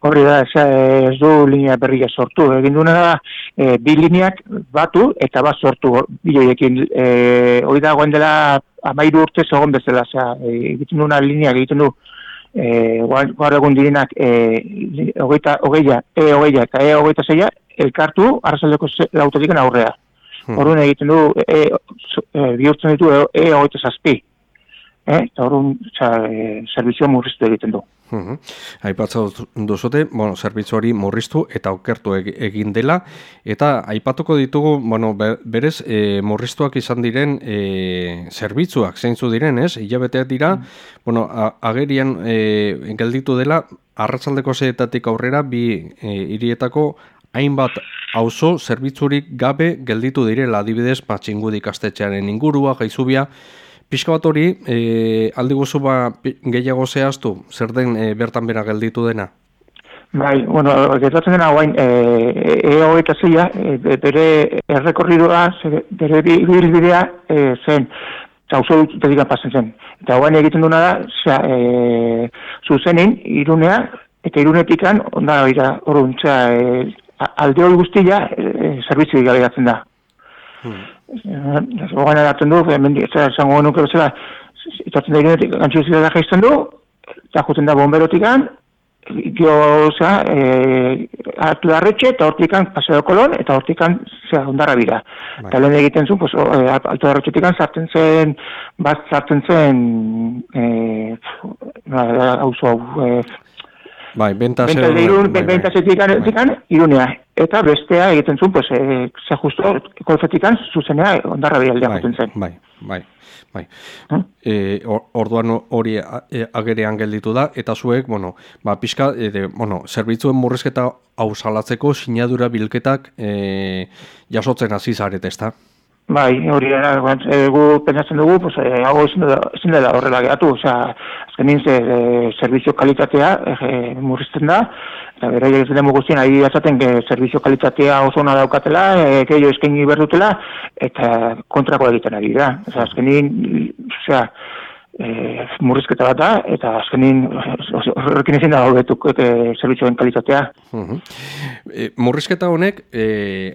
Horri da, ez du linea berria sortu. Egin duena da, e, bi lineak batu eta bat sortu biloiekin. E, hori da, goen dela amairu urte segon bezala. Osea, e, egiten duena lineak egiten du e, gaur egun direnak e, hogeita, hogeia, e hogeia eta e hogeita zeia, elkartu arrazaldeko lautetik aurrea. Hmm. Horren egiten du, e, e, bihurtzen ditu e hogeita zazpi. Eh? Eta e, servizio murriztu egiten du. Mhm. Aipatza duzute, bueno, zerbitzu hori murriztu eta okertu egin dela, eta aipatuko ditugu, bueno, berez, e, murriztuak izan diren e, zerbitzuak, zeintzu diren, ez? Ilabeteak dira, mm. bueno, agerian e, gelditu dela, arratzaldeko zeetatik aurrera, bi e, hirietako hainbat auzo zerbitzurik gabe gelditu direla, adibidez, patxingudik astetxearen ingurua, gaizubia, Pixka bat hori, e, aldi guzu ba, gehiago zehaztu, zer den e, bertan bera gelditu dena? Bai, bueno, gertatzen dena guain, e, EO eta zia, e, bere errekorridua, bere bilbidea e, zen, eta oso dut pasen zen. Eta guain egiten duna da, zera, e, zuzenin, irunea, eta irunetikan, ondara, ira, orruntza, e, alde hori guztia, e, zerbitzu da. Hmm. Zogan eratzen du, hemen dira, zango nuke bezala, itatzen da irenetik, gantzu da jaizten du, eta juten da bomberotikan, gio, oza, e, hartu da retxe, eta hortikan paseo kolon, eta hortikan zera ondarra bira. Eta lehen egiten zuen, pues, altu da retxetikan sartzen zen, bat sartzen zen, e, hau zu, e, Bai, benta ze irun, bai, benta ze bai. irunea. Eta bestea egiten zuen, pues, e, ze justo, kolfetikan, zuzenea, ondarra bai aldea bai, zen. Bai, bai, bai. Hmm? E, orduan hori e, agerean gelditu da, eta zuek, bueno, ba, pixka, e, bueno, zerbitzuen murrezketa hau salatzeko sinadura bilketak e, jasotzen hasi zaret, ezta? Bai, hori e, gu pentsatzen dugu, pues, e, hau ezin dela horrela geratu, osea, azkenin ze, e, servizio kalitatea e, murrizten da, eta bera ez demu guztien, ahi azaten, que servizio kalitatea oso ona daukatela, e, keio eskaini berdutela, eta kontrako egiten ari da. Osea, azkenin, osea, e, murrizketa bat da, eta azkenin horrekin ezin da hobetuk e, zerbitzuen kalitatea. E, murrizketa honek e,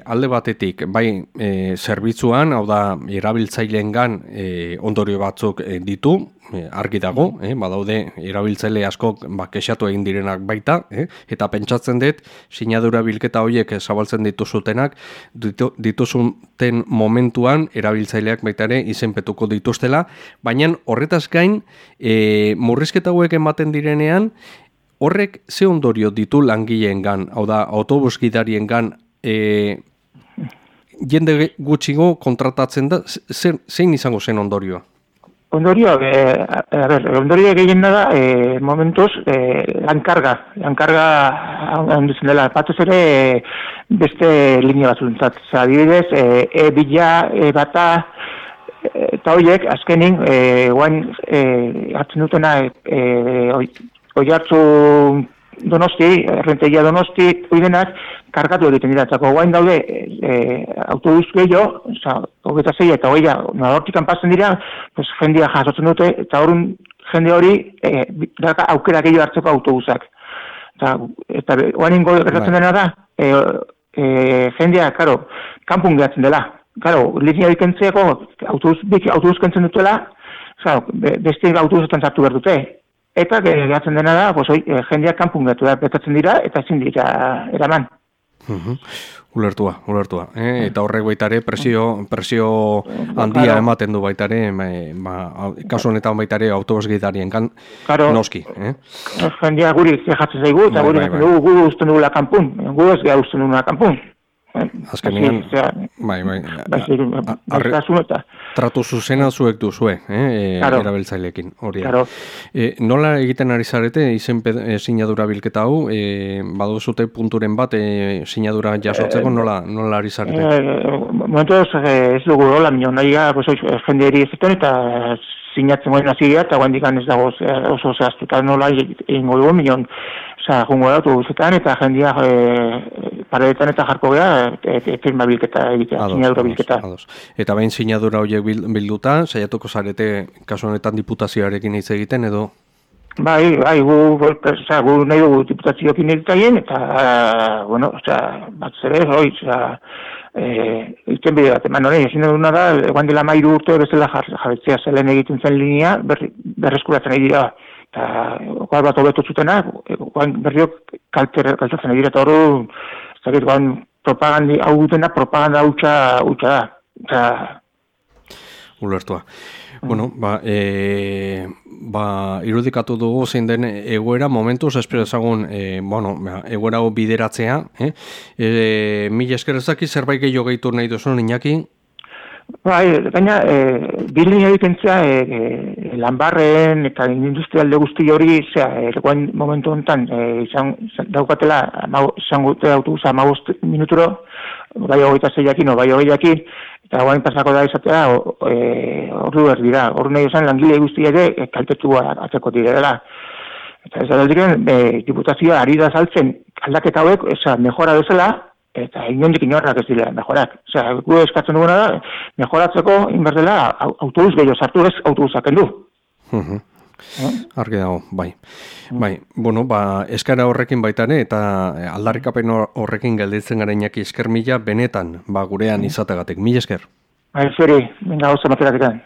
alde batetik, bai e, zerbitzuan, hau da, erabiltzaileen gan e, ondorio batzuk e, ditu, argi dago, eh, badaude erabiltzaile asko ba, kexatu egin direnak baita, eh, eta pentsatzen dut, sinadura bilketa horiek zabaltzen dituzutenak, ditu, dituzuten momentuan erabiltzaileak baita ere izenpetuko dituztela, baina horretaz gain, e, murrizketa hauek ematen direnean, horrek ze ondorio ditu langileen gan, hau da, autobus gidarien gan, e, jende gutxigo kontratatzen da, zein izango zen ondorioa? Ondorio, eh, a ver, ondorio gehien da, eh, momentuz, eh, lankarga, lankarga handitzen dela, batuz ere beste linea bat zuntzat. Zer, dibidez, eh, e bila, e bata, eta horiek, azkenin, eh, guain, eh, hartzen dutena, eh, oi, oi hartu donosti, rentegia donosti, oidenak, kargatu egiten dira, eta guain daude e, autobus gehiago, hogeita zei eta hogeia, nadortikan pasen dira, pues, jendia jasotzen dute, eta horren jende hori e, aukera gehiago hartzeko autobusak. Eta, eta guain ingo gertatzen bai. dena da, e, e, jendia, karo, kanpun gehatzen dela. Karo, linea ikentzeako autobus, autobus kentzen dutela, oza, beste autobusetan zartu behar dute. Eta gehatzen dena da, pues, oi, jendia kanpun gehatu da, betatzen dira, eta ezin dira eraman. Mhm. Ulertua, ulertua. Eh? Eta horrek baitare presio, presio handia ematen du baitare, ba, kasu honetan baitare autobus gitarien kan, claro. noski. Eh? Jendia guri zehatzen zaigu, eta bai, guri bai, bai. gu, gu usten dugula kanpun, gu ez geha usten dugula kanpun. Azkenean, bai, bai, bai, tratu zuzena zuek duzue, eh, claro. erabiltzailekin, hori claro. e, nola egiten ari zarete, izen e, sinadura bilketa hau, e, badu zute punturen bat, e, sinadura jasotzeko, nola, nola ari zarete? E, momentu ez dugu, hola, minio, nahi ga, pues, jende eri ez eta sinatzen goen azia, eta guendik ez dago oso zehaztuta nola egingo dugu, minio, Osa, jungo da, autobusetan, eta jendia e, paredetan eta jarko geha, e, e, firma bilketa egitea, sinadura bilketa. Ados. Eta bain sinadura horiek bilduta, saiatuko zarete, kasu honetan diputazioarekin hitz egiten, edo? Bai, bai, gu, oza, gu nahi dugu diputazioekin egitaien, eta, bueno, oza, bat zere, hoi, oza, e, iten bide bat, eman hori, ezin duguna da, eguan dela mairu urte bezala jarretzea zelen egiten zen linea, ber, berreskuratzen egin dira, eta, guar bat hobetu zutena, guan berriok kalter, kaltatzen egin dira, eta hori, ez dakit, guan propagandi, hau dutena propaganda hutsa, hutsa da, eta, Ulertua. Bueno, ba, e, ba, irudikatu dugu zein den egoera momentuz, espero ezagun, e, bueno, ba, egoera bideratzea, eh? E, mil eskerezaki zerbait gehiago gehitu nahi duzu, Iñaki? Bai, gaina, e, bilin egiten zea, e, e, lanbarren eta industrialde guzti hori, zea, e, momentu honetan, e, izan, daukatela, izan gute autobusa, amagost minuturo, bai hogeita zeiakin, bai hogeiakin, eta guain pasako da izatea, e, ordu behar dira, ordu nahi esan langile guzti ere e, kaltetu atzeko direla. Eta ez da diren, e, diputazioa ari da saltzen aldaketa hauek, eza, mejora bezala, eta inondik inorrak ez dira mejorak. Osea, gu eskatzen duguna da, mejoratzeko inberdela autobus gehiago sartu ez autobusak endu. Uh Argi dago, bai. Bai, bueno, ba, eskara horrekin baita ne, eta aldarrikapen horrekin gelditzen gara inaki esker mila, benetan, ba, gurean mm. izategatik. Mila esker? Bai, zuri, venga, oso materaketan.